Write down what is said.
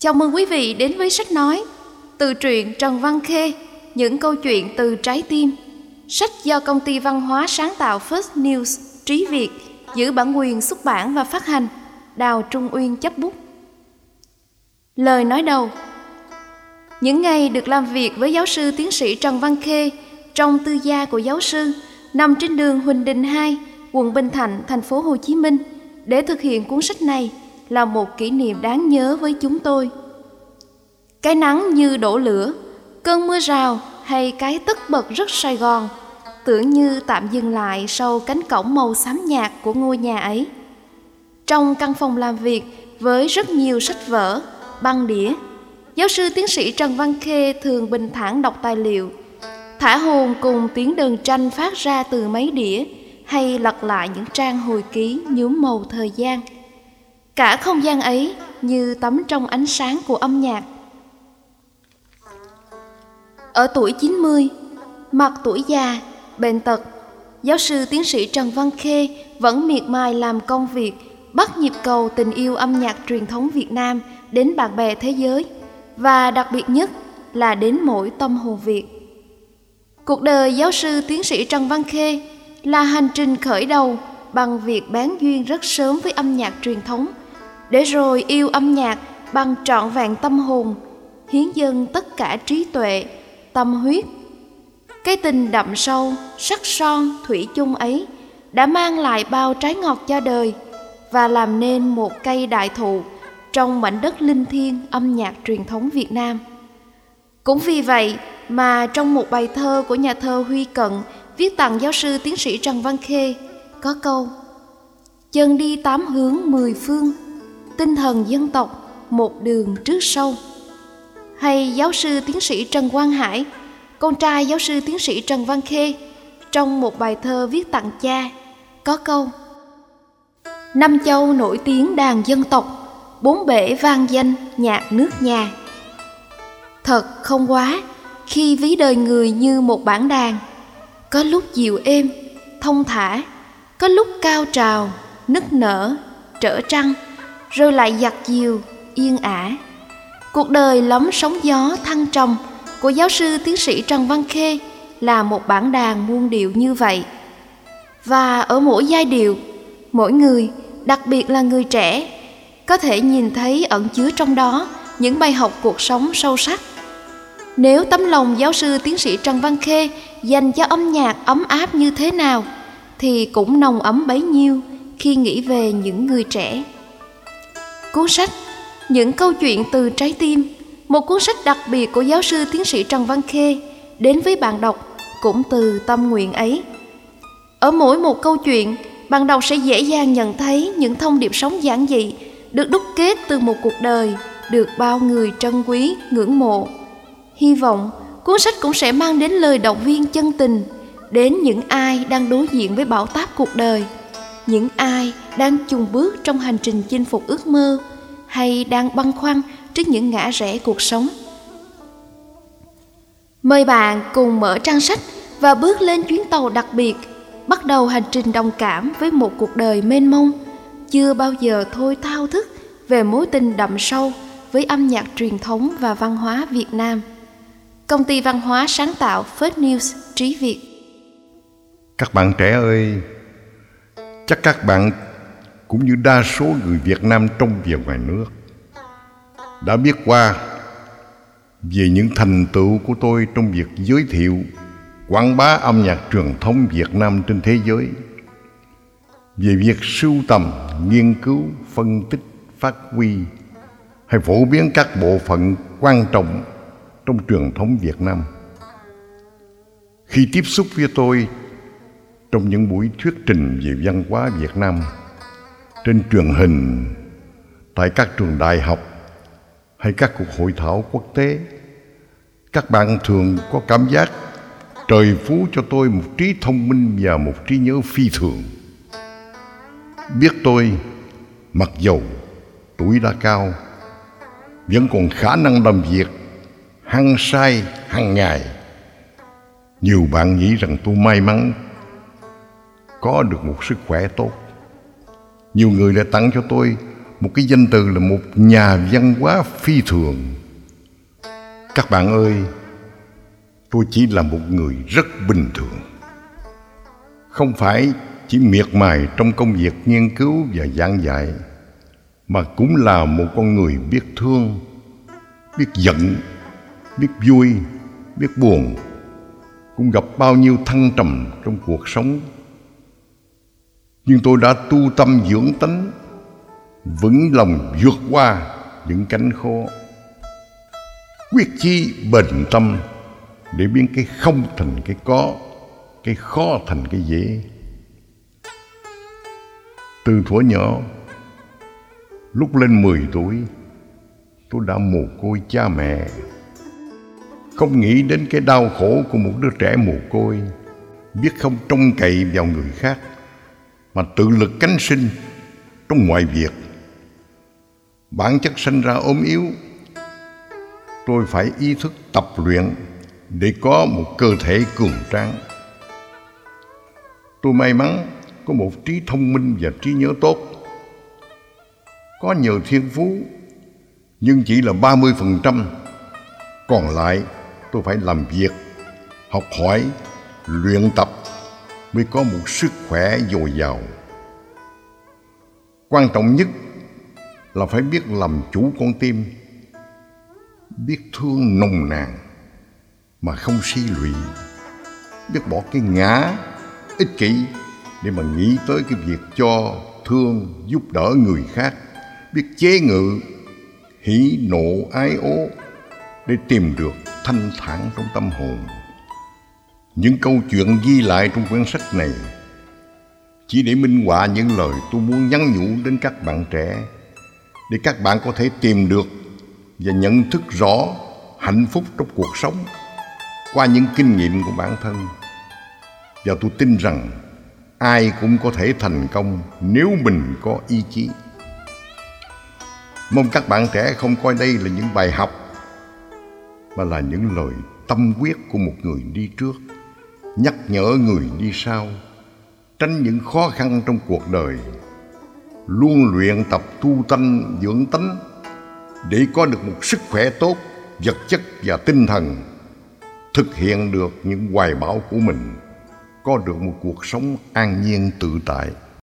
Chào mừng quý vị đến với sách nói từ truyện Trần Văn Khê, những câu chuyện từ trái tim. Sách do công ty văn hóa sáng tạo First News Trí Việt giữ bản quyền xuất bản và phát hành. Đào Trung Uyên chấp bút. Lời nói đầu Những ngày được làm việc với giáo sư tiến sĩ Trần Văn Khê trong tư gia của giáo sư nằm trên đường Huỳnh Đình 2, quận Bình Thạnh, thành phố Hồ Chí Minh để thực hiện cuốn sách này là một kỷ niệm đáng nhớ với chúng tôi. Cái nắng như đổ lửa, cơn mưa rào hay cái tất bật rất Sài Gòn tưởng như tạm dừng lại sau cánh cổng màu xám nhạt của ngôi nhà ấy. Trong căn phòng làm việc với rất nhiều sách vở, băng đĩa, giáo sư tiến sĩ Trần Văn Khê thường bình thản đọc tài liệu, thả hồn cùng tiếng đờn tranh phát ra từ mấy đĩa hay lật lại những trang hồi ký nhuốm màu thời gian. Cả không gian ấy như tắm trong ánh sáng của âm nhạc. Ở tuổi 90, mặt tuổi già, bệnh tật, giáo sư tiến sĩ Trần Văn Khê vẫn miệt mài làm công việc bắt nhịp cầu tình yêu âm nhạc truyền thống Việt Nam đến bạn bè thế giới và đặc biệt nhất là đến mỗi tâm hồn Việt. Cuộc đời giáo sư tiến sĩ Trần Văn Khê là hành trình khởi đầu bằng việc bán duyên rất sớm với âm nhạc truyền thống để rồi yêu âm nhạc bằng trọn vẹn tâm hồn hiến dâng tất cả trí tuệ tâm huyết cái tình đậm sâu sắc son thủy chung ấy đã mang lại bao trái ngọt cho đời và làm nên một cây đại thụ trong mảnh đất linh thiêng âm nhạc truyền thống Việt Nam. Cũng vì vậy mà trong một bài thơ của nhà thơ Huy Cận viết tặng giáo sư tiến sĩ Trần Văn Khê có câu Chân đi tám hướng mười phương, tinh thần dân tộc một đường trước sau. Hay giáo sư tiến sĩ Trần Quang Hải, con trai giáo sư tiến sĩ Trần Văn Khê, trong một bài thơ viết tặng cha, có câu Năm châu nổi tiếng đàn dân tộc, bốn bể vang danh nhạc nước nhà. Thật không quá khi ví đời người như một bản đàn, có lúc dịu êm, thông thả, có lúc cao trào, nức nở, trở trăng, rồi lại giặt diều yên ả. Cuộc đời lắm sóng gió thăng trầm của giáo sư tiến sĩ Trần Văn Khê là một bản đàn muôn điệu như vậy. Và ở mỗi giai điệu, mỗi người, đặc biệt là người trẻ, có thể nhìn thấy ẩn chứa trong đó những bài học cuộc sống sâu sắc. Nếu tấm lòng giáo sư tiến sĩ Trần Văn Khê dành cho âm nhạc ấm áp như thế nào, thì cũng nồng ấm bấy nhiêu khi nghĩ về những người trẻ. Cuốn sách Những câu chuyện từ trái tim, một cuốn sách đặc biệt của giáo sư tiến sĩ Trần Văn Khê đến với bạn đọc cũng từ tâm nguyện ấy. Ở mỗi một câu chuyện, bạn đọc sẽ dễ dàng nhận thấy những thông điệp sống giản dị được đúc kết từ một cuộc đời được bao người trân quý, ngưỡng mộ. Hy vọng cuốn sách cũng sẽ mang đến lời động viên chân tình đến những ai đang đối diện với bão táp cuộc đời, những ai đang chung bước trong hành trình chinh phục ước mơ hay đang băn khoăn trước những ngã rẽ cuộc sống. Mời bạn cùng mở trang sách và bước lên chuyến tàu đặc biệt, bắt đầu hành trình đồng cảm với một cuộc đời mênh mông, chưa bao giờ thôi thao thức về mối tình đậm sâu với âm nhạc truyền thống và văn hóa Việt Nam. Công ty văn hóa sáng tạo First News Trí Việt Các bạn trẻ ơi, chắc các bạn cũng như đa số người Việt Nam trong và ngoài nước đã biết qua về những thành tựu của tôi trong việc giới thiệu quảng bá âm nhạc truyền thống Việt Nam trên thế giới về việc sưu tầm, nghiên cứu, phân tích, phát huy hay phổ biến các bộ phận quan trọng trong truyền thống Việt Nam. Khi tiếp xúc với tôi trong những buổi thuyết trình về văn hóa Việt Nam trên truyền hình, tại các trường đại học hay các cuộc hội thảo quốc tế, các bạn thường có cảm giác trời phú cho tôi một trí thông minh và một trí nhớ phi thường. Biết tôi mặc dầu tuổi đã cao vẫn còn khả năng làm việc hăng say hàng ngày nhiều bạn nghĩ rằng tôi may mắn có được một sức khỏe tốt. Nhiều người lại tặng cho tôi một cái danh từ là một nhà văn hóa phi thường. Các bạn ơi, tôi chỉ là một người rất bình thường. Không phải chỉ miệt mài trong công việc nghiên cứu và giảng dạy, mà cũng là một con người biết thương, biết giận, biết vui, biết buồn. Cũng gặp bao nhiêu thăng trầm trong cuộc sống nhưng tôi đã tu tâm dưỡng tánh, vững lòng vượt qua những cánh khó quyết chi bền tâm để biến cái không thành cái có, cái khó thành cái dễ. Từ thuở nhỏ, lúc lên 10 tuổi, tôi đã mồ côi cha mẹ. Không nghĩ đến cái đau khổ của một đứa trẻ mồ côi, biết không trông cậy vào người khác mà tự lực cánh sinh trong mọi việc. Bản chất sinh ra ốm yếu tôi phải ý thức tập luyện để có một cơ thể cường tráng. Tôi may mắn có một trí thông minh và trí nhớ tốt. Có nhờ thiên phú nhưng chỉ là 30%, còn lại tôi phải làm việc, học hỏi, luyện tập mới có một sức khỏe dồi dào. Quan trọng nhất là phải biết làm chủ con tim, biết thương nồng nàn mà không si lụy, biết bỏ cái ngã ích kỷ để mà nghĩ tới cái việc cho thương giúp đỡ người khác, biết chế ngự hỉ nộ ái ố để tìm được thanh thản trong tâm hồn. Những câu chuyện ghi lại trong quyển sách này chỉ để minh họa những lời tôi muốn nhắn nhủ đến các bạn trẻ để các bạn có thể tìm được và nhận thức rõ hạnh phúc trong cuộc sống qua những kinh nghiệm của bản thân. Và tôi tin rằng ai cũng có thể thành công nếu mình có ý chí. Mong các bạn trẻ không coi đây là những bài học mà là những lời tâm quyết của một người đi trước, nhắc nhở người đi sau, tránh những khó khăn trong cuộc đời, luôn luyện tập tu tâm dưỡng tánh để có được một sức khỏe tốt, vật chất và tinh thần, thực hiện được những hoài bão của mình, có được một cuộc sống an nhiên tự tại.